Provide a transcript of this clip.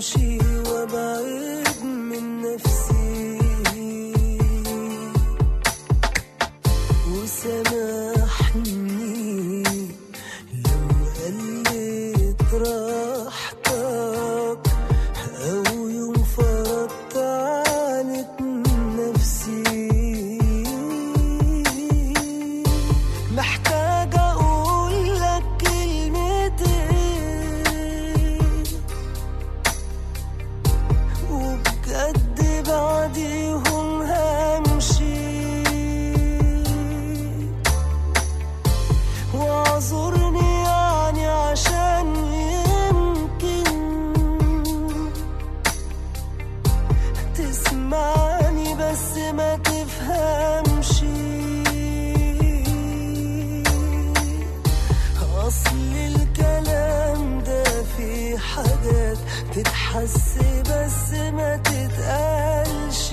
أمشي وأبعد من نفسي. وسامحني. أصل الكلام ده في حاجات تتحس بس ما تتقالش.